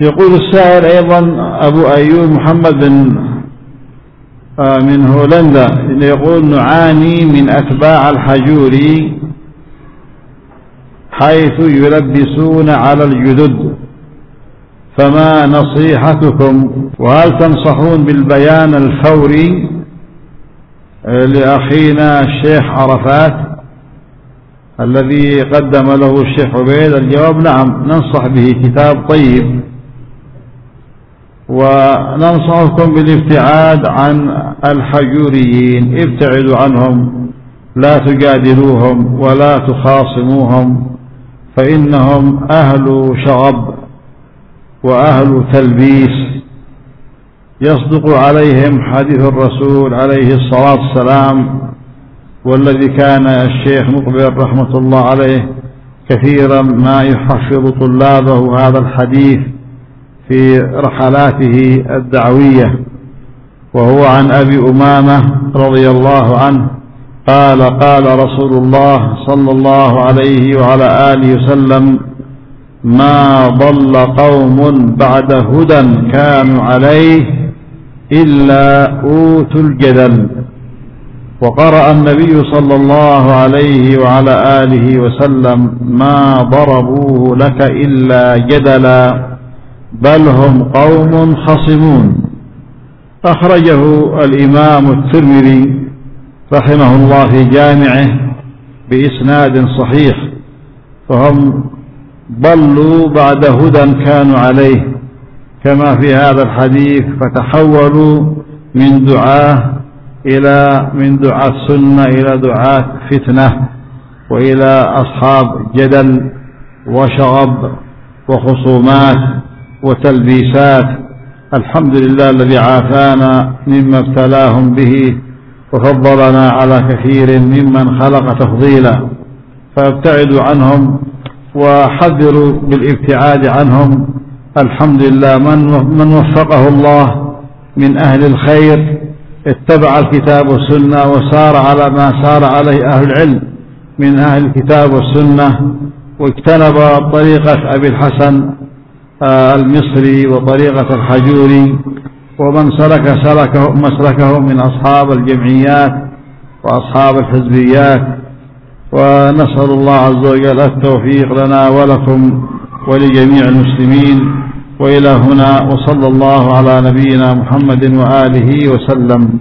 يقول السائل أيضا أبو أيوب محمد بن آه، من هولندا يقول نعاني من أتباع الحجوري حيث يلبسون على الجدد فما نصيحتكم؟ وهل تنصحون بالبيان الفوري آه، لأخينا الشيخ عرفات الذي قدم له الشيخ عبيد؟ الجواب نعم ننصح به كتاب طيب. وننصحكم بالابتعاد عن الحجوريين. ابتعدوا عنهم لا تجادلوهم ولا تخاصموهم فإنهم أهل شغب وأهل تلبيس. يصدق عليهم حديث الرسول عليه الصلاة والسلام والذي كان الشيخ مقبل رحمة الله عليه كثيرا ما يحفظ طلابه هذا الحديث. في رحلاته الدعوية وهو عن أبي أمامة رضي الله عنه قال قال رسول الله صلى الله عليه وعلى آله وسلم ما ضل قوم بعد هدى كانوا عليه إلا أوتوا الجدل وقرأ النبي صلى الله عليه وعلى آله وسلم ما ضربوه لك إلا جدلا بل هم قوم خصمون. أخرجه الإمام الترمذي رحمه الله في جامعه بإسناد صحيح فهم ضلوا بعد هدى كانوا عليه. كما في هذا الحديث فتحولوا من دعاه إلى من دعاة سنة إلى دعاة فتنة وإلى أصحاب جدل وشغب وخصومات. وتلبيسات. الحمد لله الذي عافانا مما ابتلاهم به وفضلنا على كثير ممن خلق تفضيلا. فابتعدوا عنهم وحذروا بالابتعاد عنهم. الحمد لله. من من وفقه الله من أهل الخير اتبع الكتاب والسنة وسار على ما سار عليه أهل العلم من أهل الكتاب والسنة واجتنب طريقة أبي الحسن المصري وطريقة الحجوري ومن سلك سلكه مسلكه من أصحاب الجمعيات وأصحاب الحزبيات. ونسأل الله عز وجل التوفيق لنا ولكم ولجميع المسلمين. وإلى هنا وصلى الله على نبينا محمد وآله وسلم.